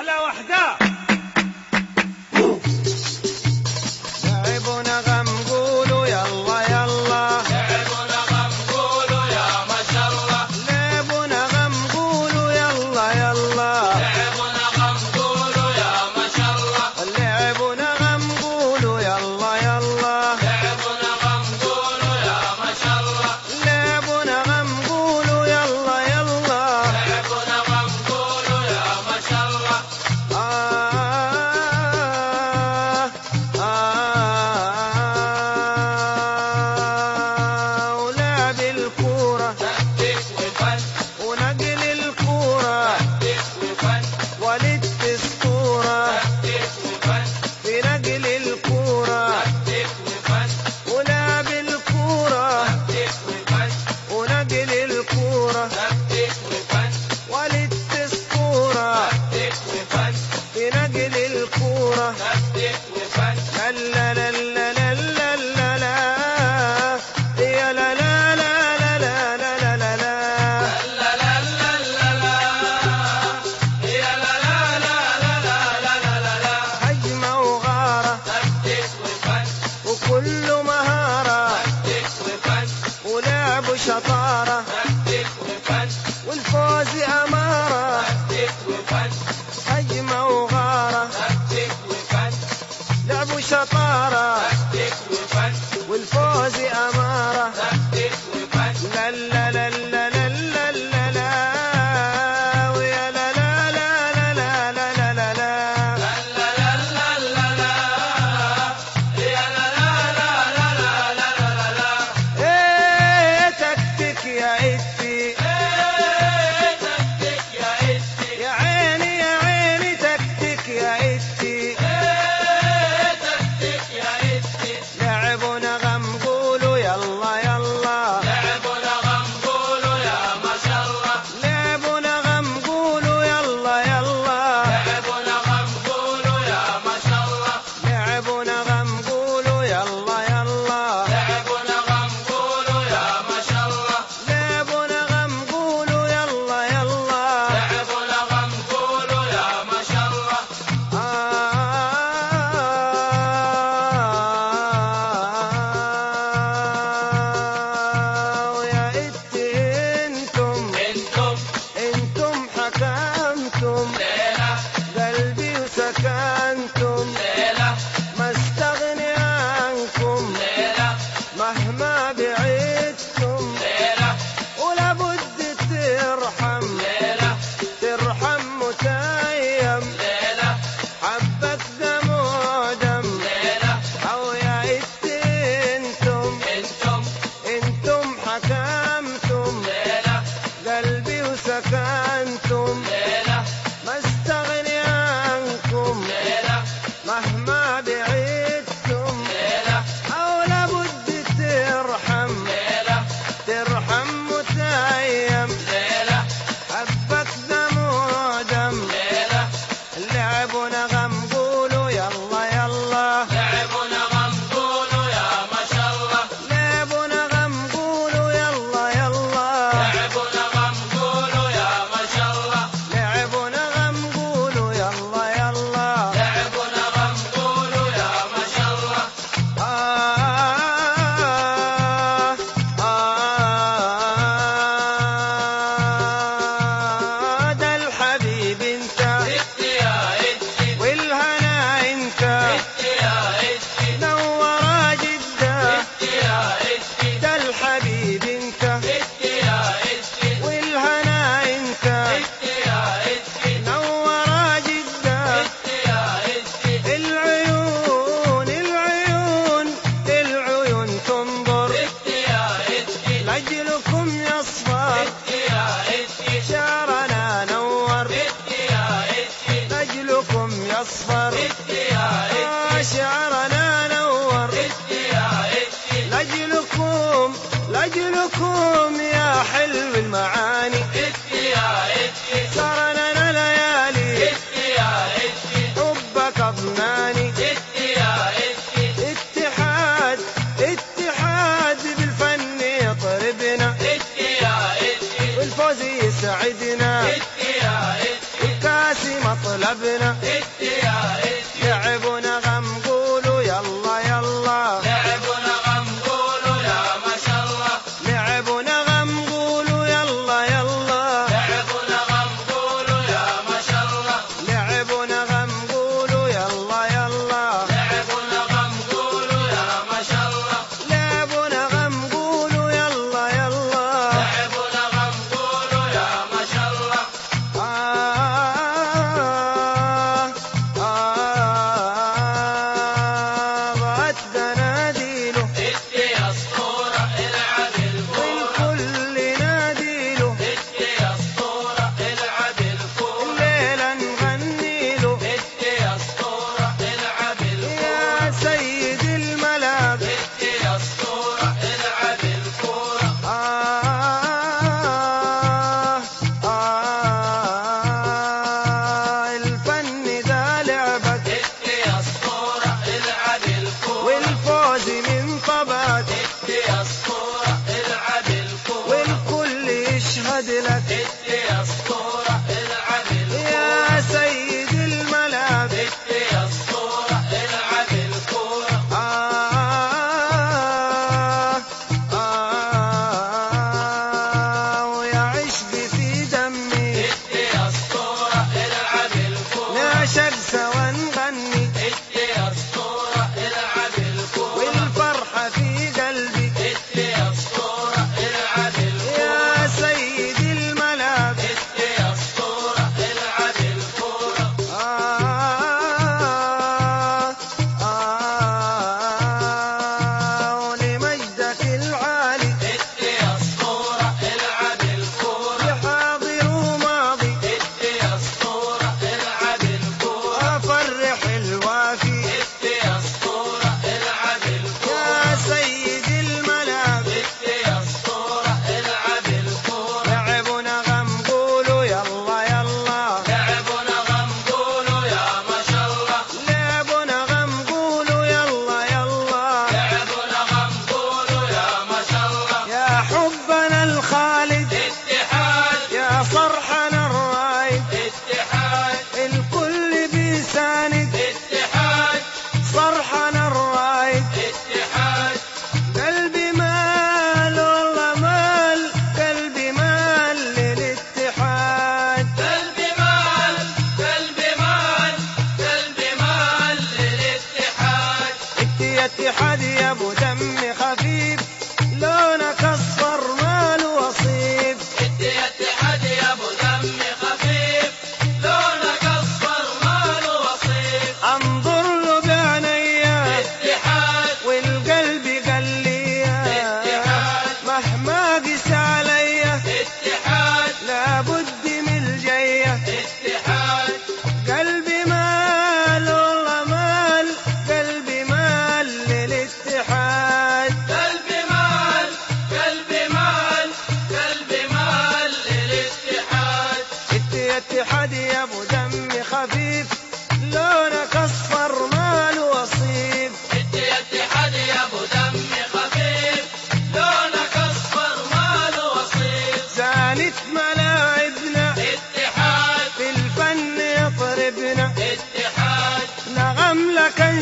أحلى وحدة Kaka. الرحمن المعاني. اجفي يا اجفي صار لنا ليالي. اجفي يا اجفي حبك اضناني اجفي يا اجفي اتحاد اتحاد بالفن يطربنا. اجفي يا اجفي والفوز يسعدنا. اجفي يا اجفي الكاس مطلبنا. اجفي يا اجفي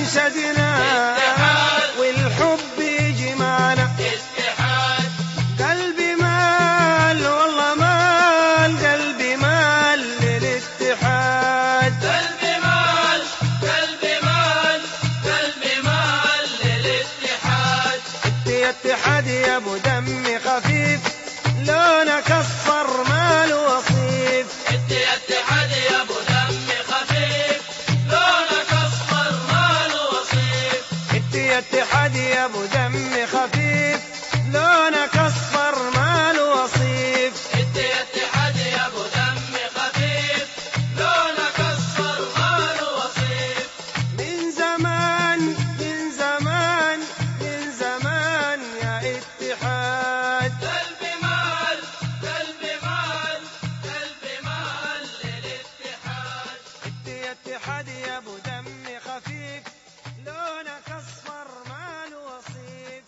أجسادنا والحب جمعنا قلبي مال والله مال. قلبي مال للاتحاد قلبي مال قلبي مال قلبي مال للاتحاد اتحاد يا ابو دمي خفيف لونك الصفر الحد يا أبو دم خفيف لونك أصفر ما له وصيف.